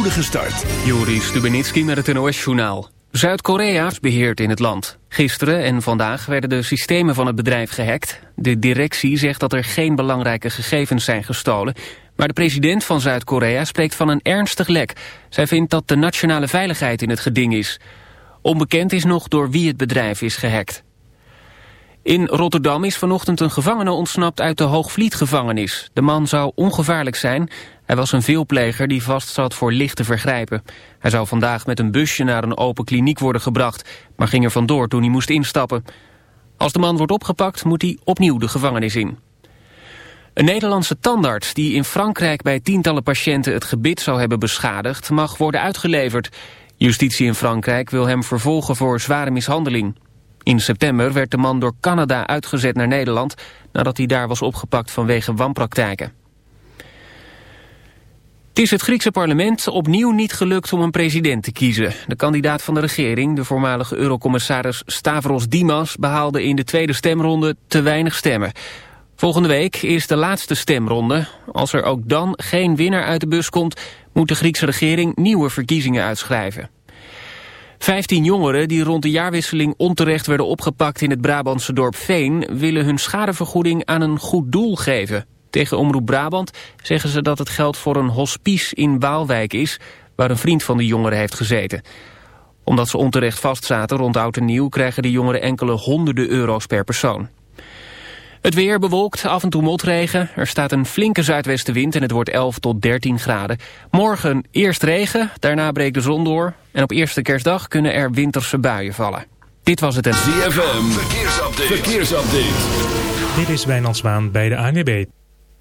spoedige start. Stubenitski met het NOS-journaal. Zuid-Korea beheert in het land. Gisteren en vandaag werden de systemen van het bedrijf gehackt. De directie zegt dat er geen belangrijke gegevens zijn gestolen. Maar de president van Zuid-Korea spreekt van een ernstig lek. Zij vindt dat de nationale veiligheid in het geding is. Onbekend is nog door wie het bedrijf is gehackt. In Rotterdam is vanochtend een gevangene ontsnapt uit de Hoogvlietgevangenis. De man zou ongevaarlijk zijn. Hij was een veelpleger die vastzat voor lichte vergrijpen. Hij zou vandaag met een busje naar een open kliniek worden gebracht... maar ging er vandoor toen hij moest instappen. Als de man wordt opgepakt moet hij opnieuw de gevangenis in. Een Nederlandse tandarts die in Frankrijk bij tientallen patiënten het gebit zou hebben beschadigd... mag worden uitgeleverd. Justitie in Frankrijk wil hem vervolgen voor zware mishandeling. In september werd de man door Canada uitgezet naar Nederland... nadat hij daar was opgepakt vanwege wanpraktijken. Is het Griekse parlement opnieuw niet gelukt om een president te kiezen. De kandidaat van de regering, de voormalige eurocommissaris Stavros Dimas... behaalde in de tweede stemronde te weinig stemmen. Volgende week is de laatste stemronde. Als er ook dan geen winnaar uit de bus komt... moet de Griekse regering nieuwe verkiezingen uitschrijven. Vijftien jongeren die rond de jaarwisseling onterecht werden opgepakt in het Brabantse dorp Veen... willen hun schadevergoeding aan een goed doel geven. Tegen Omroep Brabant zeggen ze dat het geld voor een hospice in Waalwijk is... waar een vriend van de jongeren heeft gezeten. Omdat ze onterecht vastzaten rond oud en nieuw... krijgen de jongeren enkele honderden euro's per persoon. Het weer bewolkt, af en toe motregen. Er staat een flinke zuidwestenwind en het wordt 11 tot 13 graden. Morgen eerst regen, daarna breekt de zon door. En op eerste kerstdag kunnen er winterse buien vallen. Dit was het en... ZFM, verkeersupdate. verkeersupdate. Dit is Wijnand bij de ANWB.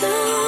could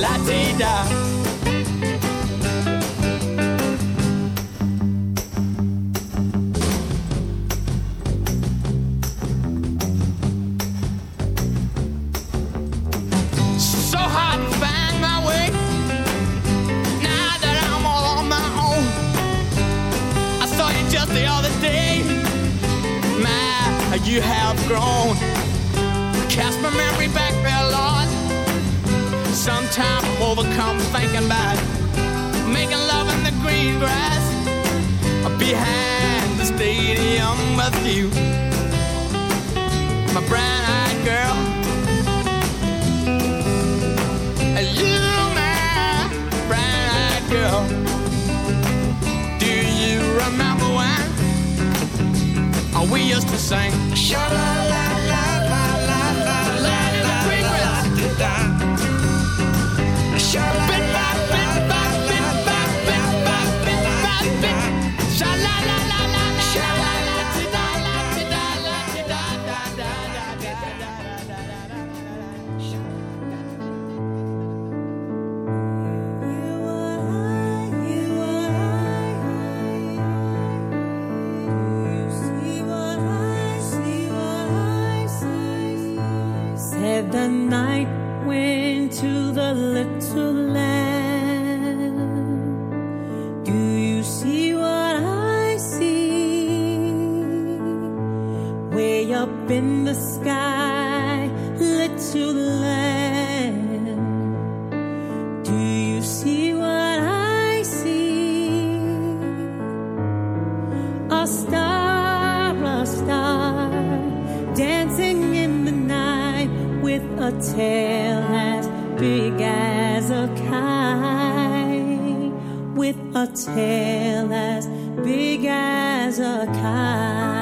La teta. with you, my brown-eyed girl. You, my brown-eyed girl. Do you remember when we used to sing? Shut up. star, a star, dancing in the night with a tail as big as a kite, with a tail as big as a kite.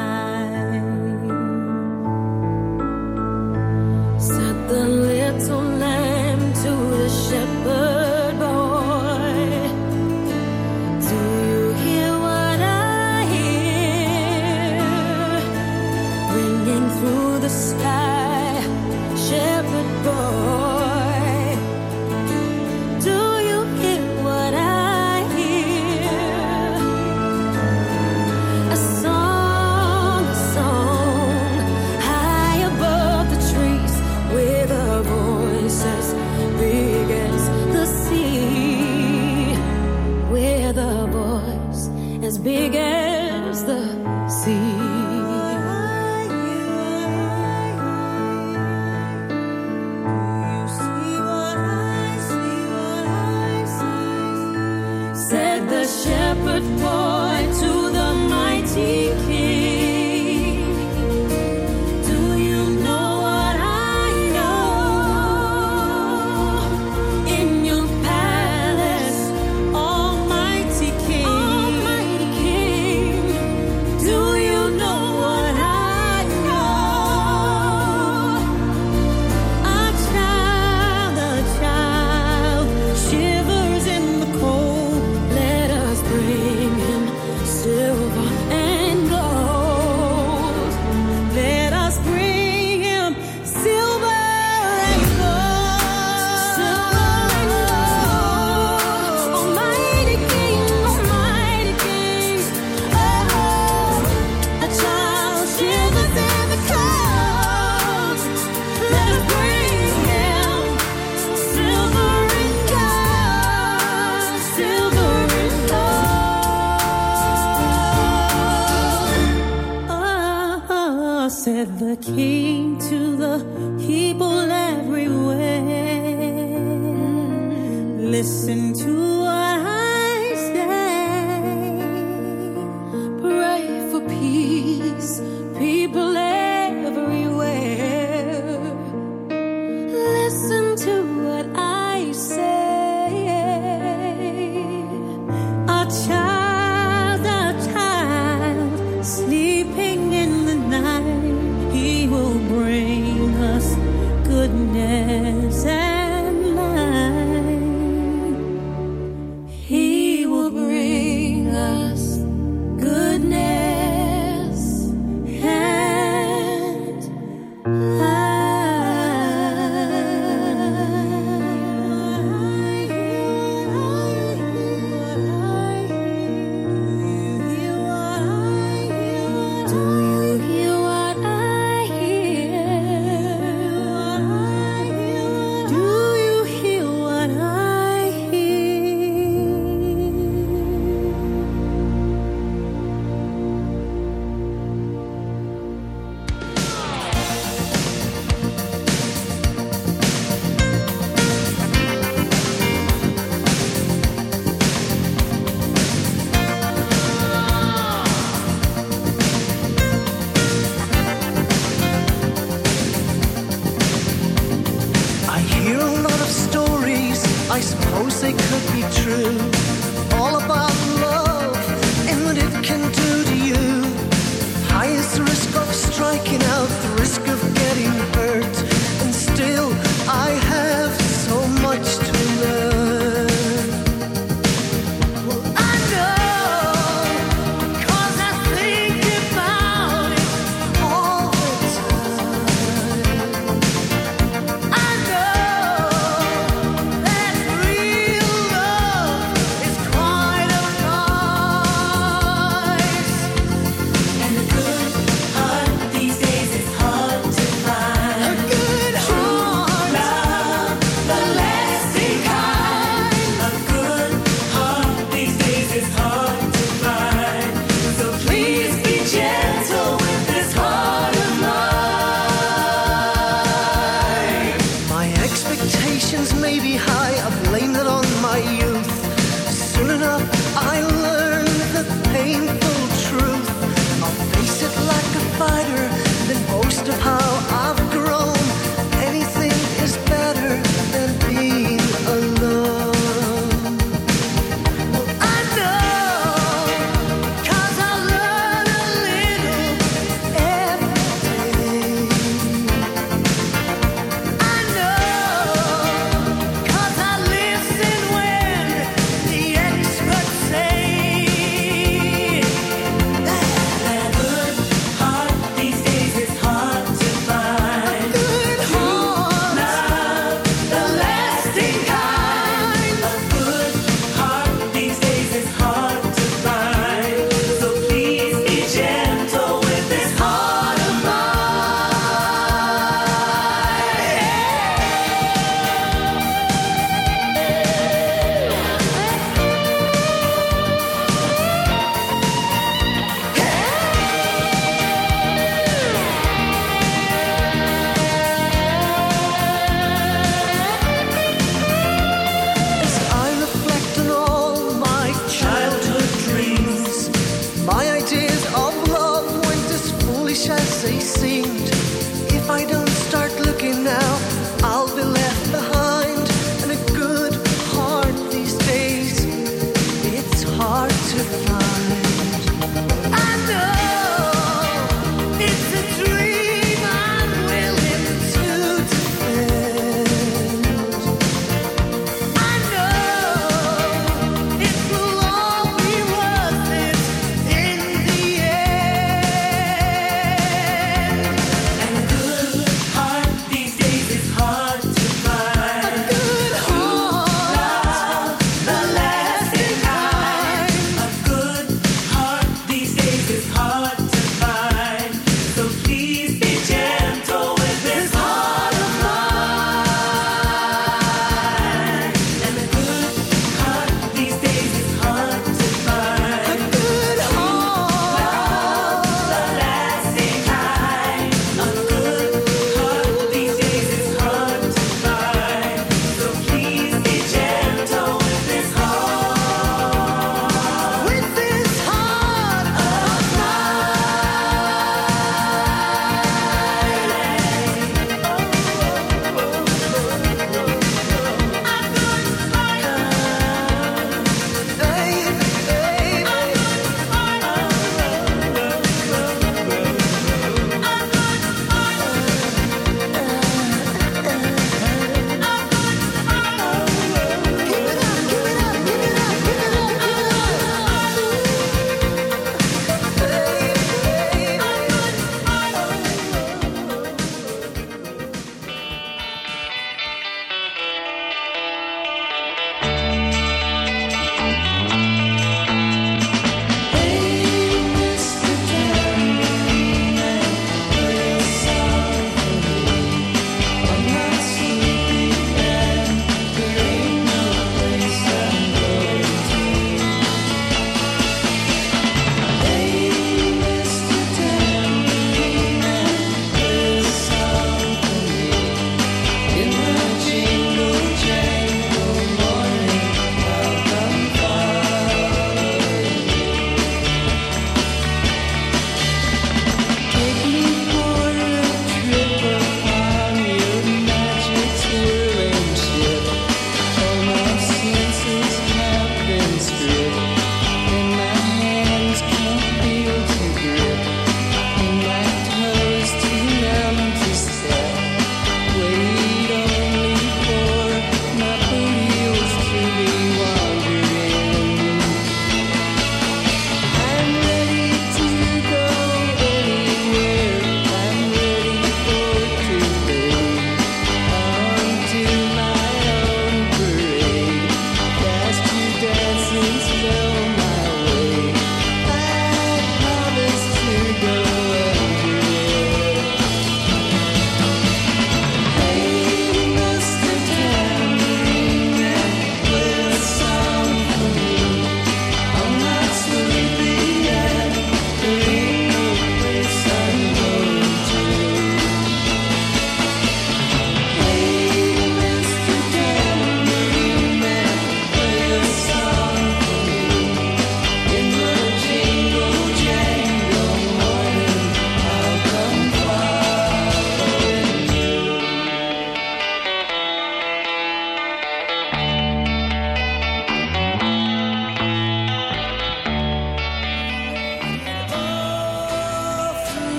They could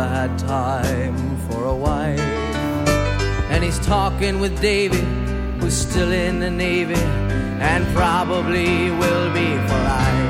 never had time for a wife. And he's talking with Davy, who's still in the Navy and probably will be for life.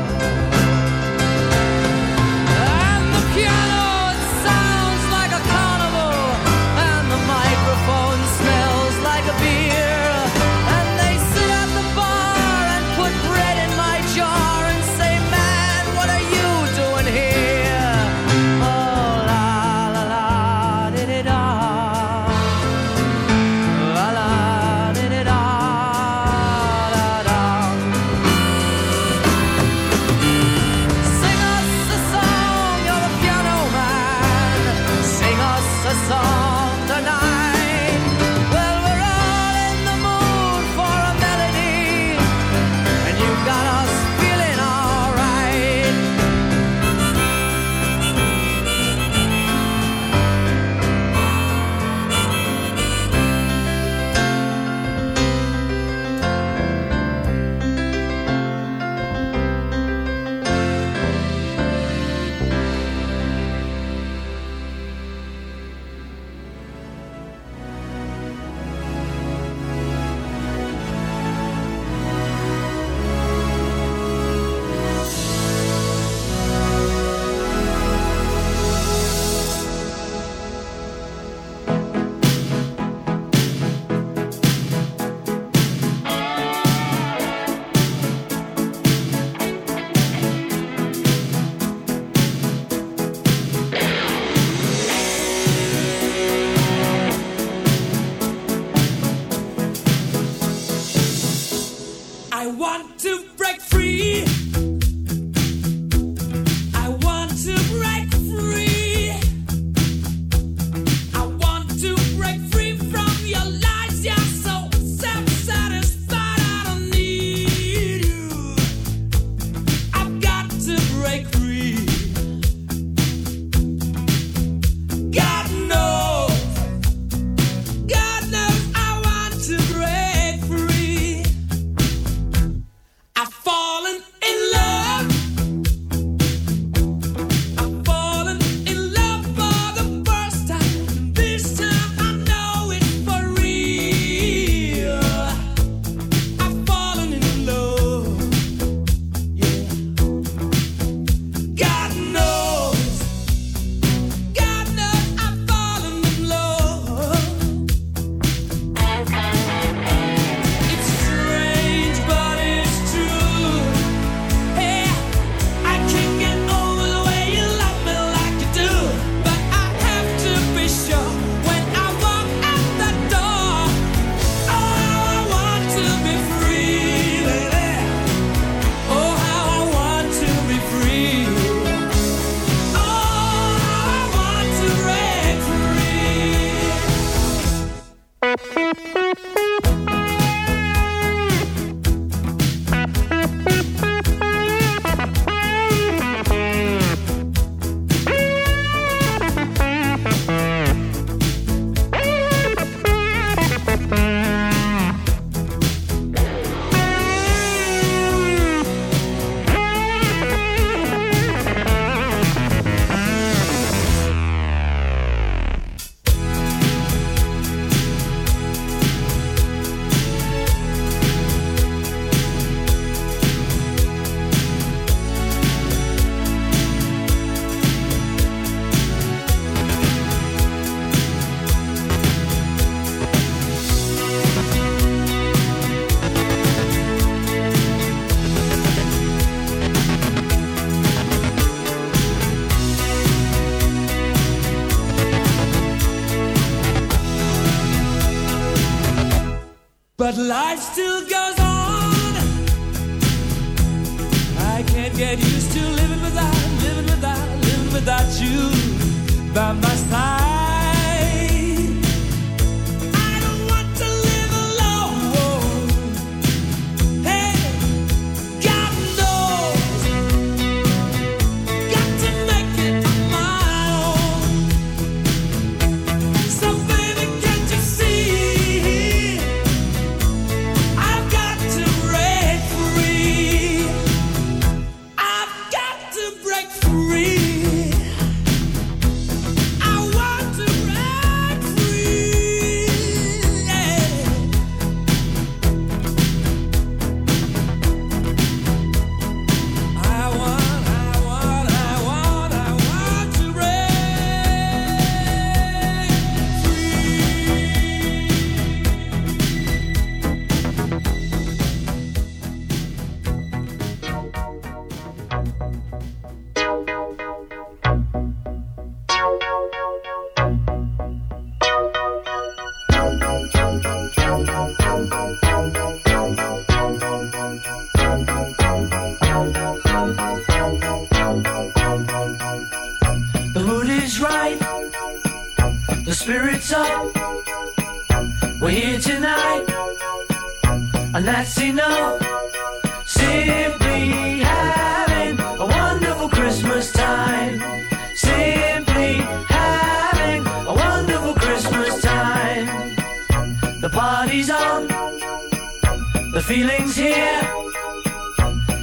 feelings here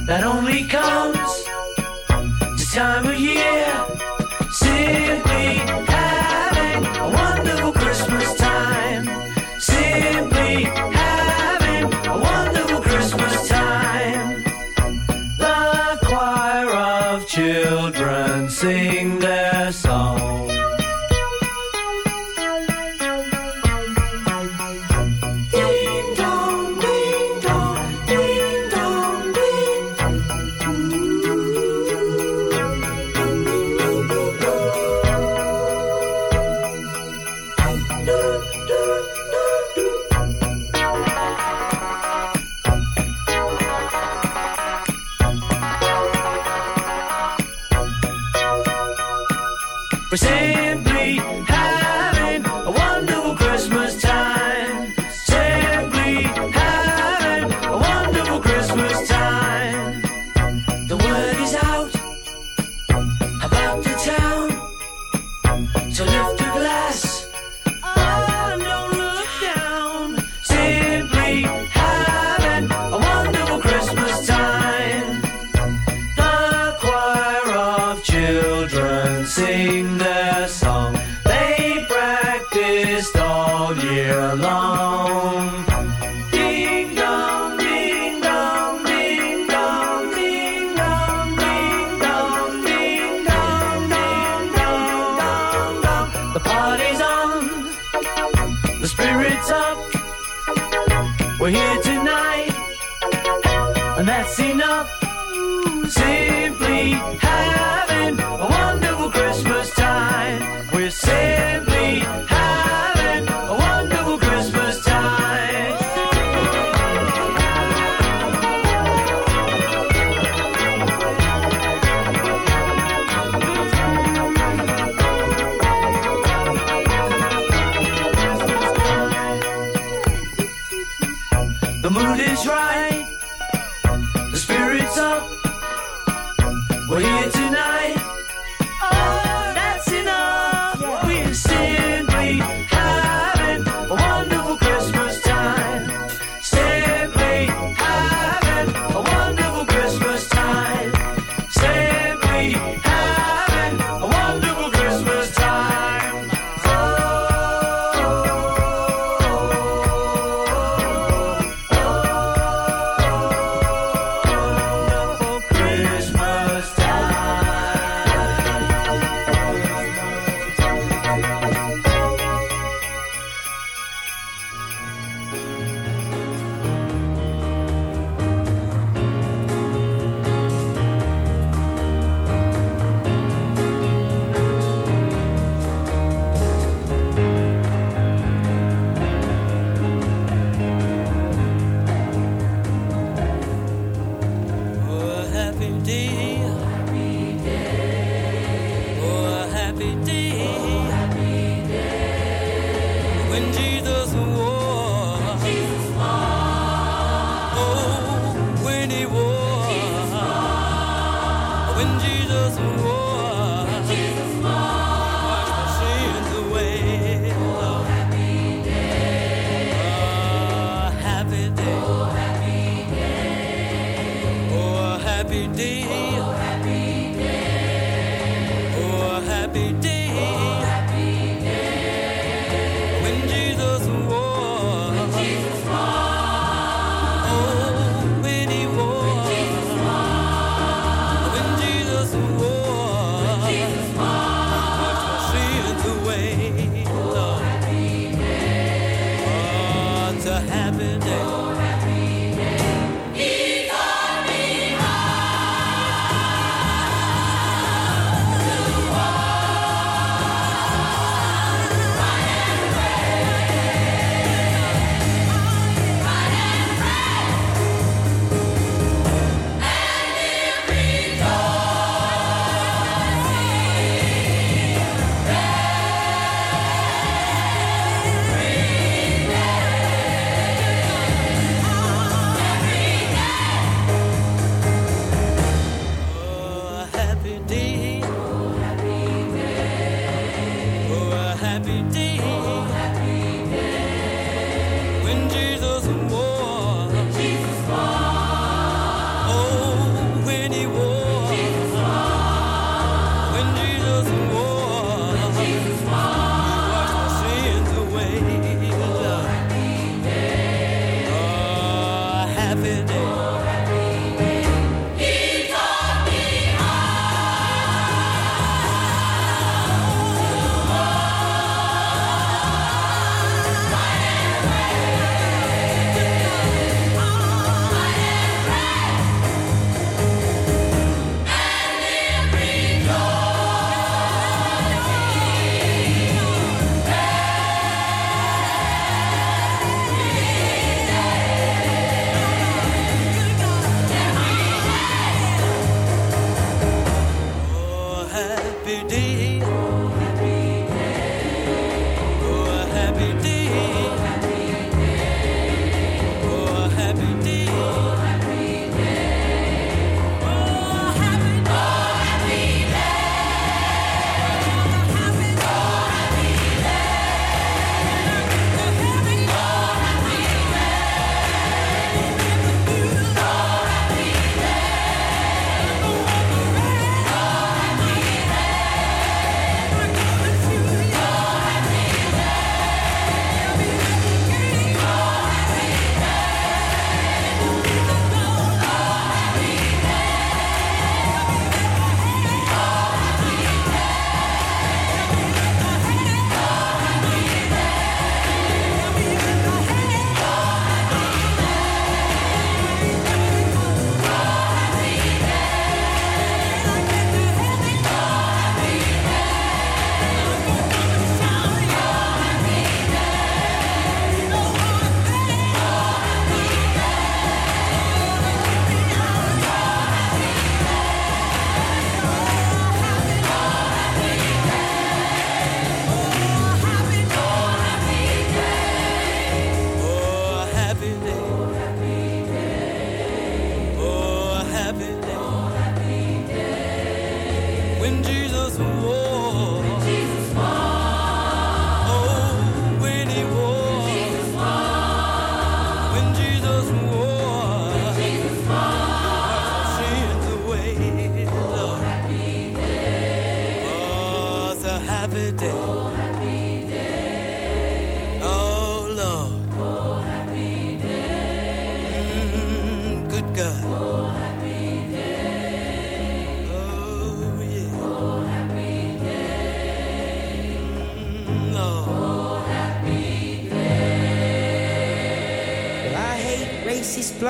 that only comes this time of year. party's on. The spirit's up. We're here tonight. And that's enough. Simply have. When Jesus was. in Jesus walked.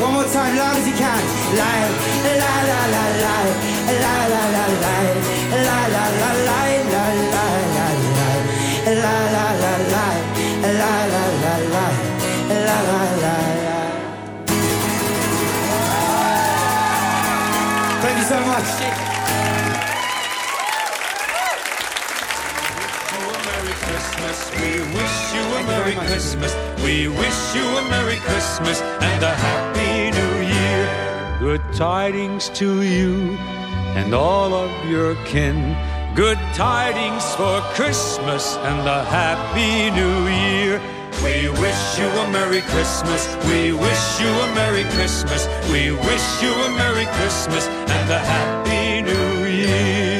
One more time, loud as you can. Like We wish you a Merry Christmas and a Happy New Year. Good tidings to you and all of your kin. Good tidings for Christmas and a Happy New Year. We wish you a Merry Christmas. We wish you a Merry Christmas. We wish you a Merry Christmas and a Happy New Year.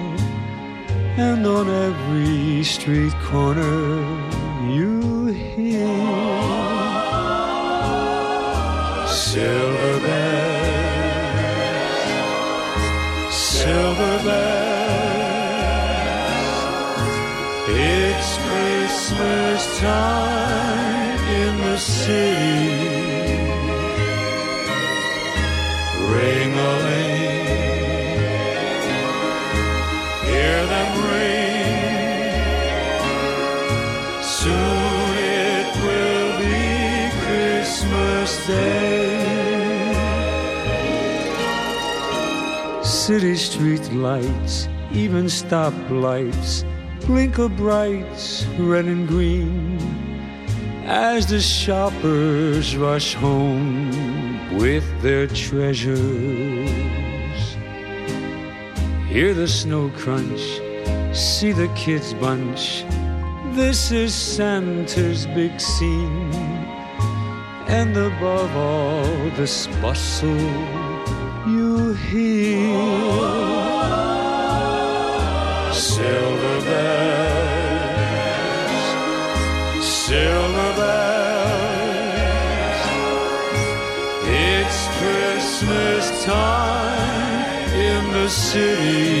and on every street corner you hear silver bells, silver bells. It's Christmas time in the city. Ring a ling. city street lights, even stoplights, blinker brights, red and green. As the shoppers rush home with their treasures, hear the snow crunch, see the kids bunch. This is Santa's big scene, and above all this bustle hill. Silver bells, silver bells. It's Christmas time in the city.